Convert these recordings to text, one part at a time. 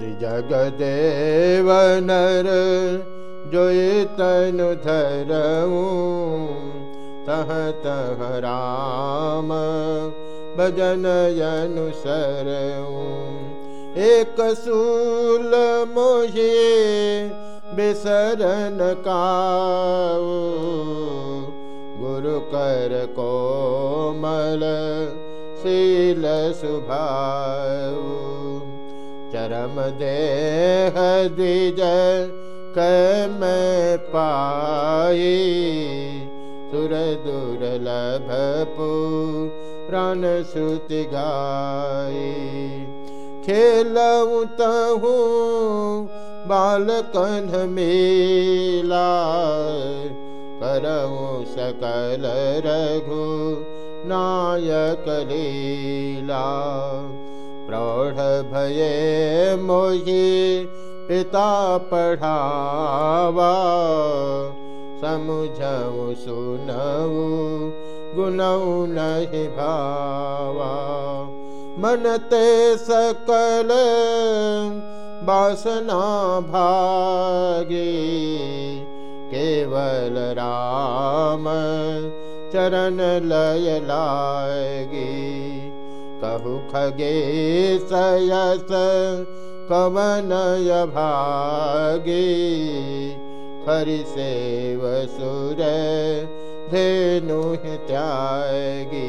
जगदेव नर जोय तनु धरऊ। तह तह राम भजन अनुसरऊ। एक सूल मोहे बिसरन काऊ। गुरु कर कोमल शील सुभाऊ चरम देह द्विज कै मैं पाई सुर दुर्लभ पुराण श्रुति गाई खेलऊँ तहूँ बालकन मेला करऊँ सकल रघु नायक लीला प्रौढ़ भये मोहि पिता पढ़ावा। समुझऊ, सुनऊ गुनऊ नहीं भावा। मनते सकल बासना भागे, केवल राम चरण लय लागे। कहुखगेश कवनय सुर धेनु धेनुहित्यागी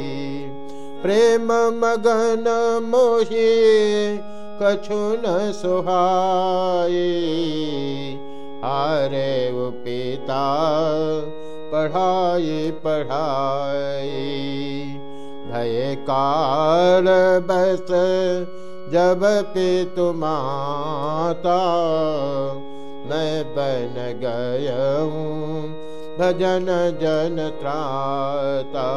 प्रेम मगन मोहि कछु न सुहाये। अरे पिता पढ़ाए पढ़ाए भय काल बस, जब पितु माता, मैं बन गयऊँ भजन जन त्राता।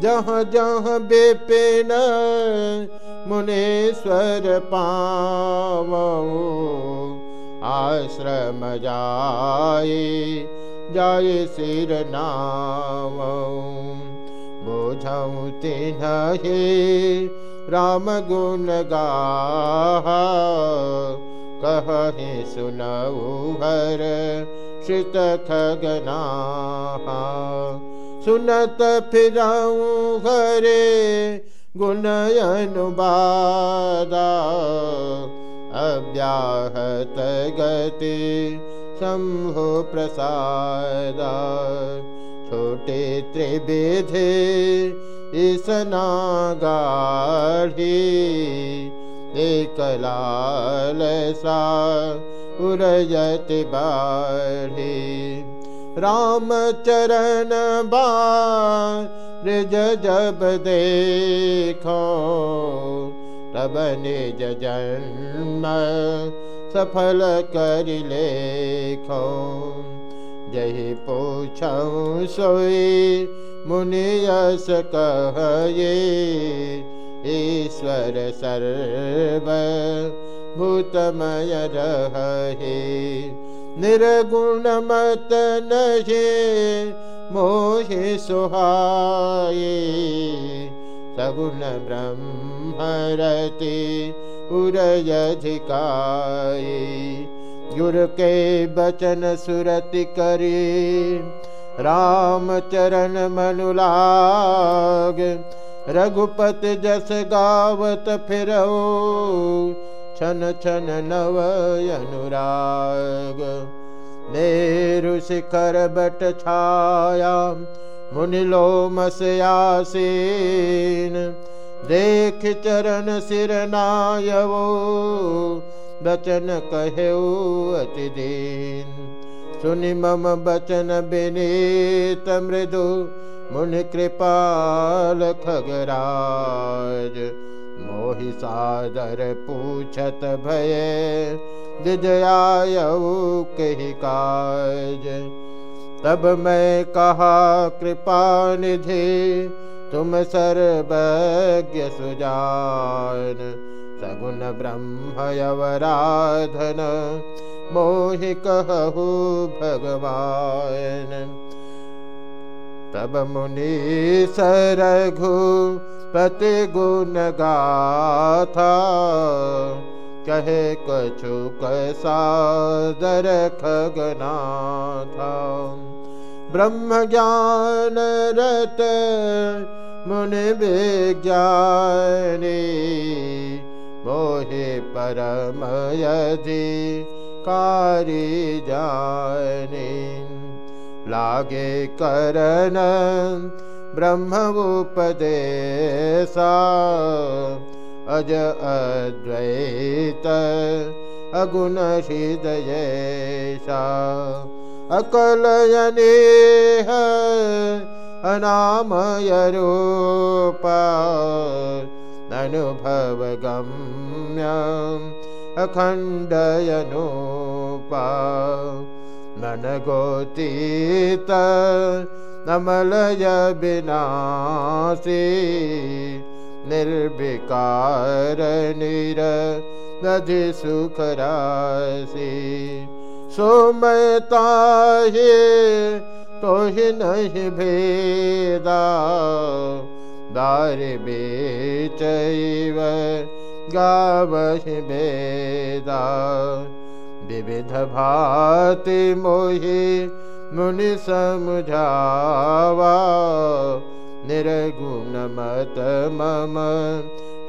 जहाँ जहाँ बेपिन मुनेश्वर पाव, आश्रम जाए जाए सिर बोझऊ तिन्ह राम गुण गाहा, कहे सुनऊ हर श्रित खगना सुनत फिरऊ हरे गुण अनुबादा, अव्याहत गति शंभु प्रसाद। छोटे त्रिविधे ईसना गाढ़ी एक लाल सा उरजति बाढ़ी। राम चरण बाज जब देखो, तब निज जन्म सफल कर लेखो। जही पूछऊ सोई मुनियस कहे ईश्वर सर्व भूतमय रहे। निर्गुण मत नहे, मोहि सुहाये। सगुण ब्रह्मरति उरयधिकाये गुरु के बचन सुरति करी। राम चरण मनुलाग रघुपति जस गावत फिरो छन छन नव अनुराग। मेरु शिखर बट छाया। मुनिलो मसयासीन देख चरण सिर नायवो। बचन कहे अति दीन सुनि मम बचन विनीत मृदु, मुनि कृपाल खगराज। मोहि सादर पूछत भय, विजयायऊ कही काज। तब मैं कहा, कृपा निधि, तुम सर्वज्ञ सुजान। सगुण ब्रह्मयवराधन मोहि कहु भगवान। तब मुनि सरघु पति गुण गाथा कहे, कछु कसादर खगना था ब्रह्म ज्ञान रत मुनि विज्ञानी मोहे परम यदि कारी जानी। लागे करन ब्रह्म उपदेशा अज अद्वैत अगुण हृदयेशा। अकलयने अनामय रूपा अनुभव गम्यम् अखण्डयनोपा मन गोतीत नमलय विनाशी निर्विकार निर नधि सुखराशि सोमयता हे तो नहीं भेदा दारि बेचय गावहि वेदा विविधभाति मोहि मुनि समुवा निर्गुण मम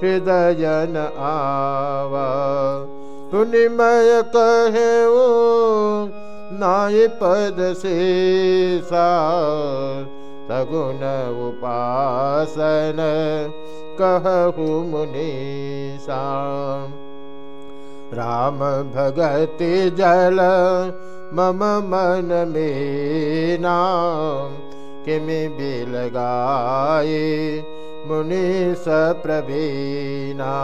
हृदयन आवा पुनिमय कहेऊ नाय पद से सा सगुण उपासन कहु मुनीसा राम भगति जल, मम मन में नाम। किमि बिलगाए मुनि सप्रवीणा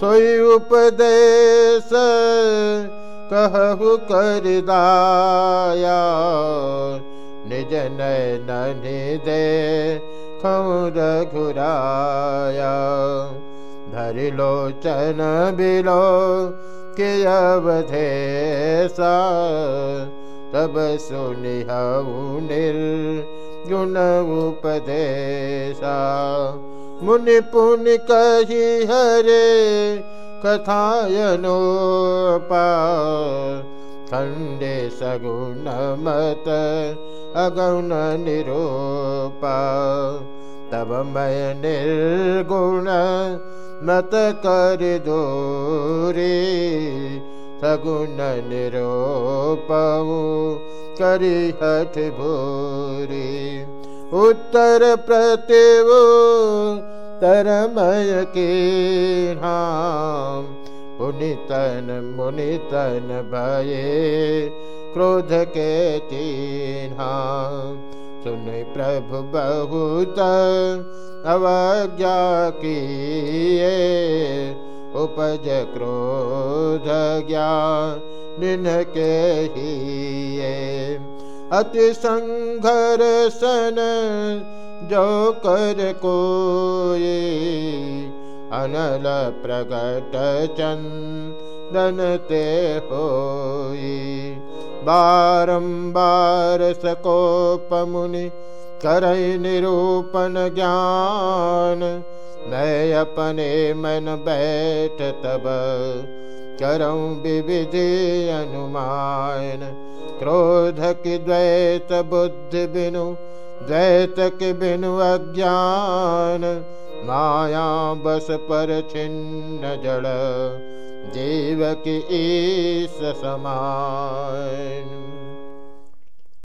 सोई उपदेश कहु कर दाया निज नैन दे धरि लोचन बिलो के अवधेसा तब सुनिहु निर्गुण उपदेशा। मुनि पुनि कही हरे कथायनो पा खंडे सगुण मत अगुण निरूपा मैं निर्गुण मत कर दोरे। सगुण निरूपऊ करी हठ भोरे। उत्तर प्रतिव तरमय के पुनितन मुनितन भये क्रोध के चिन्हा। सुन प्रभु बहुत अवज्ञा किए। उपज क्रोध ज्ञान के ही ये अति संघर्षण जो कर को अनल प्रगट चंदन ते होई। बारंबार सकोप मुनि करय निरूपण ज्ञान। मैं अपने मन बैठ तब करऊँ विविधि अनुमान क्रोध की द्वैत बुद्धि बिनु द्वैत के बिनु अज्ञान। माया बस पर छिन्न जड़ देवक ईश समान।